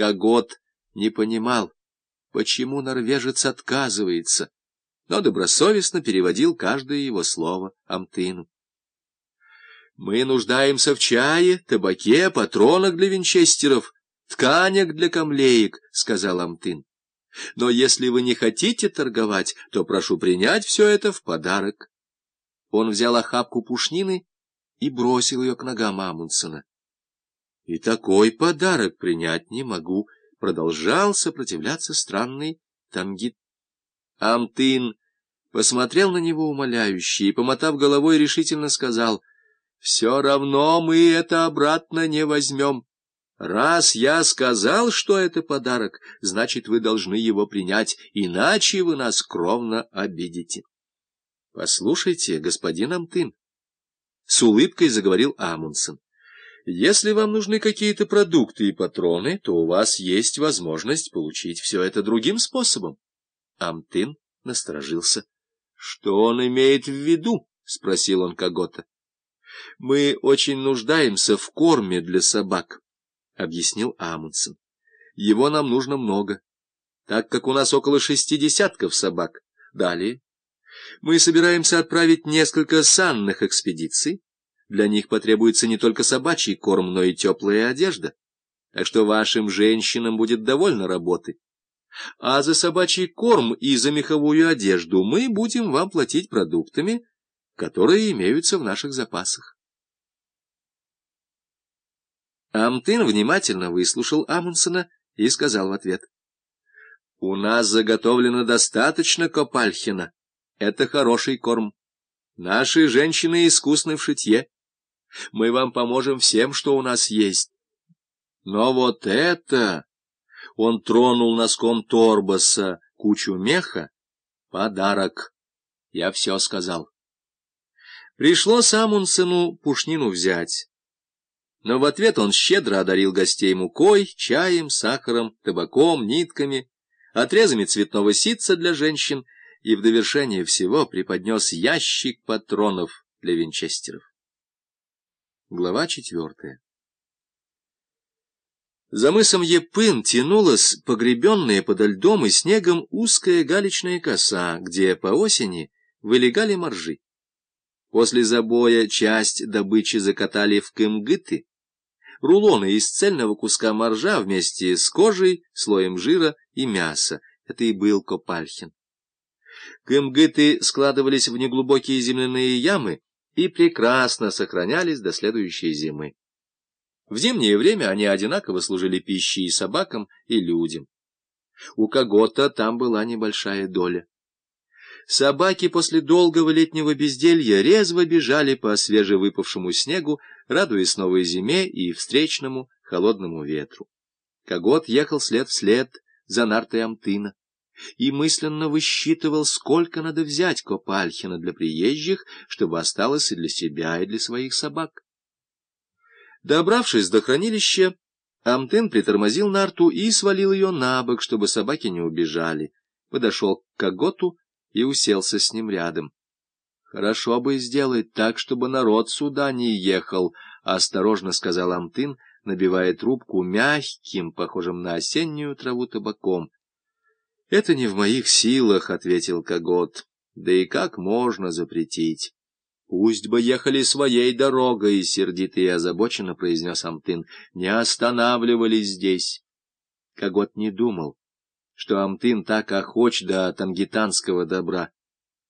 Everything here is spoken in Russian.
Когот не понимал, почему норвежец отказывается, но добросовестно переводил каждое его слово Амтыну. «Мы нуждаемся в чае, табаке, патронах для винчестеров, тканях для камлеек», — сказал Амтын. «Но если вы не хотите торговать, то прошу принять все это в подарок». Он взял охапку пушнины и бросил ее к ногам Амундсена. «И такой подарок принять не могу», — продолжал сопротивляться странный Тангит. Амтын посмотрел на него умоляюще и, помотав головой, решительно сказал, «Все равно мы это обратно не возьмем. Раз я сказал, что это подарок, значит, вы должны его принять, иначе вы нас кровно обидите». «Послушайте, господин Амтын», — с улыбкой заговорил Амундсен, «если вам нужны какие-то продукты и патроны, то у вас есть возможность получить все это другим способом». Амтын насторожился. «Что он имеет в виду?» — спросил он Когота. «Мы очень нуждаемся в корме для собак», — объяснил Амундсен. «Его нам нужно много, так как у нас около шести десятков собак. Далее мы собираемся отправить несколько санных экспедиций. Для них потребуется не только собачий корм, но и теплая одежда. Так что вашим женщинам будет довольно работы. А за собачий корм и за меховую одежду мы будем вам платить продуктами, которые имеются в наших запасах. Амтын внимательно выслушал Амундсена и сказал в ответ. — У нас заготовлено достаточно копальхина. Это хороший корм. Наши женщины искусны в шитье. Мы вам поможем всем, что у нас есть. Но вот это... Он тронул носком торбоса кучу меха. Подарок. Я все сказал. Пришло Самунсену пушнину взять. Но в ответ он щедро одарил гостей мукой, чаем, сахаром, табаком, нитками, отрезами цветного ситца для женщин — и в довершение всего преподнес ящик патронов для винчестеров. Глава четвертая За мысом Епын тянулась погребенная подо льдом и снегом узкая галечная коса, где по осени вылегали моржи. После забоя часть добычи закатали в кымгыты, рулоны из цельного куска моржа вместе с кожей, слоем жира и мяса. Это и был Копальхин. Кымгыты складывались в неглубокие земляные ямы и прекрасно сохранялись до следующей зимы. В зимнее время они одинаково служили пищей и собакам, и людям. У кого-то там была небольшая доля. Собаки после долгого летнего безделья резво бежали по свежевыпавшему снегу, радуясь новой зиме и встречному холодному ветру. Когот ехал след вслед за нартой Амтына и мысленно высчитывал, сколько надо взять Копальхина для приезжих, чтобы осталось и для себя, и для своих собак. Добравшись до хранилища, Амтын притормозил нарту и свалил ее на бок, чтобы собаки не убежали. Подошел к Коготу и уселся с ним рядом. — Хорошо бы сделать так, чтобы народ сюда не ехал, — осторожно сказал Амтын, набивая трубку мягким, похожим на осеннюю траву табаком. — Это не в моих силах, — ответил Когот. — Да и как можно запретить? — Пусть бы ехали своей дорогой, — сердито и озабоченно произнес Амтын. — Не останавливались здесь. Когот не думал, что Амтын так охоч до тангитанского добра.